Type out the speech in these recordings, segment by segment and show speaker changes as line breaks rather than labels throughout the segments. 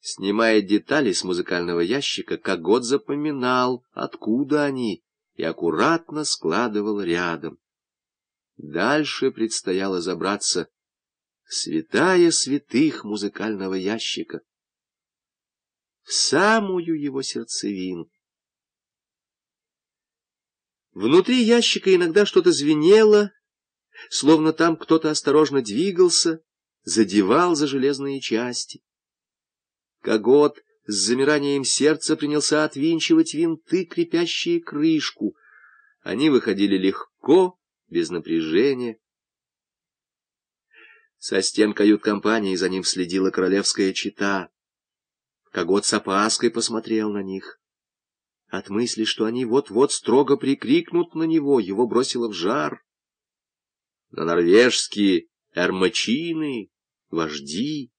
Снимая детали с музыкального ящика, Когот запоминал, откуда они, и аккуратно складывал рядом. Дальше предстояло забраться святая святых музыкального ящика, в самую его сердцевину. Внутри ящика иногда что-то звенело, словно там кто-то осторожно двигался, задевал за железные части. Когот с замиранием сердца принялся отвинчивать винты, крепящие крышку. Они выходили легко, без напряжения. Со стен кают-компании за ним следила королевская чита. Когот с опаской посмотрел на них. От мысли, что они вот-вот строго прикрикнут на него, его бросило в жар. Но норвежские эрмачины, вожди,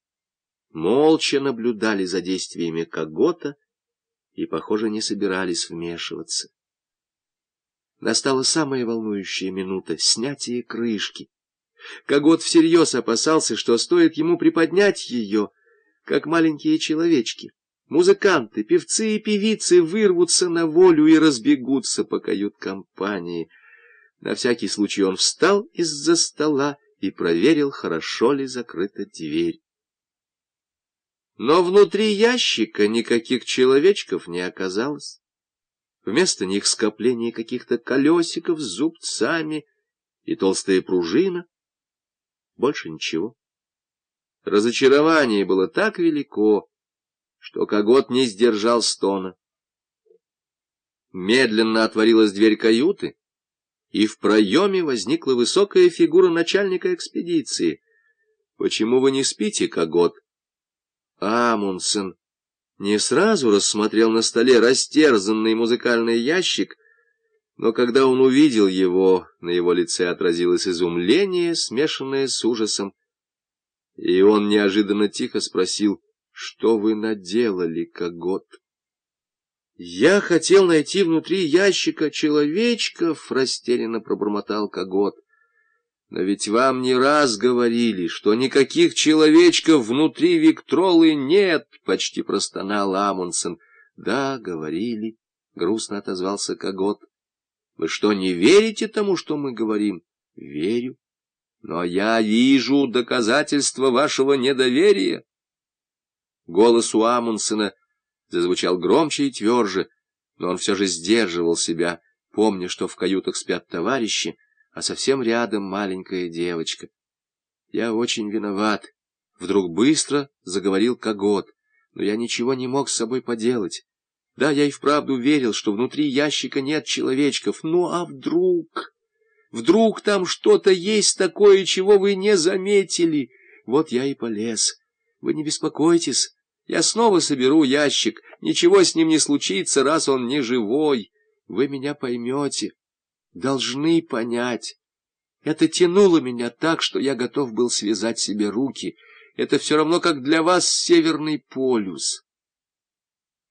молча наблюдали за действиями Когота и, похоже, не собирались вмешиваться. Настала самая волнующая минута — снятие крышки. Когот всерьез опасался, что стоит ему приподнять ее, как маленькие человечки. Музыканты, певцы и певицы вырвутся на волю и разбегутся по кают-компании. На всякий случай он встал из-за стола и проверил, хорошо ли закрыта дверь. Но внутри ящика никаких человечков не оказалось. Вместо них скопление каких-то колесиков с зубцами и толстая пружина. Больше ничего. Разочарование было так велико, что Когот не сдержал стона. Медленно отворилась дверь каюты, и в проеме возникла высокая фигура начальника экспедиции. — Почему вы не спите, Когот? Амундсен не сразу рассмотрел на столе растерзанный музыкальный ящик, но когда он увидел его, на его лице отразилось изумление, смешанное с ужасом, и он неожиданно тихо спросил, что вы наделали, Когот? Я хотел найти внутри ящика человечков, растерянно пробормотал Когот. Но ведь вам не раз говорили, что никаких человечков внутри Виктролы нет, — почти простонал Амундсен. — Да, говорили, — грустно отозвался Когот. — Вы что, не верите тому, что мы говорим? — Верю. Но я вижу доказательства вашего недоверия. Голос у Амундсена зазвучал громче и тверже, но он все же сдерживал себя, помня, что в каютах спят товарищи, а совсем рядом маленькая девочка. Я очень виноват. Вдруг быстро заговорил Когот, но я ничего не мог с собой поделать. Да, я и вправду верил, что внутри ящика нет человечков. Ну а вдруг... Вдруг там что-то есть такое, чего вы не заметили? Вот я и полез. Вы не беспокойтесь. Я снова соберу ящик. Ничего с ним не случится, раз он не живой. Вы меня поймете должны понять. Это тянуло меня так, что я готов был связать себе руки. Это все равно, как для вас Северный полюс.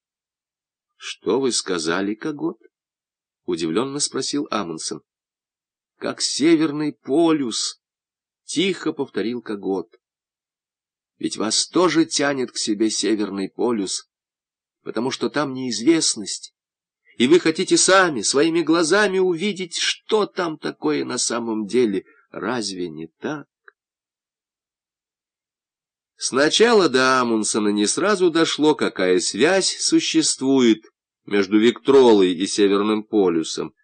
— Что вы сказали, Когот? — удивленно спросил Амундсен. — Как Северный полюс, — тихо повторил Когот. — Ведь вас тоже тянет к себе Северный полюс, потому что там неизвестность и вы хотите сами, своими глазами увидеть, что там такое на самом деле. Разве не так? Сначала до Амундсена не сразу дошло, какая связь существует между Виктролой и Северным полюсом,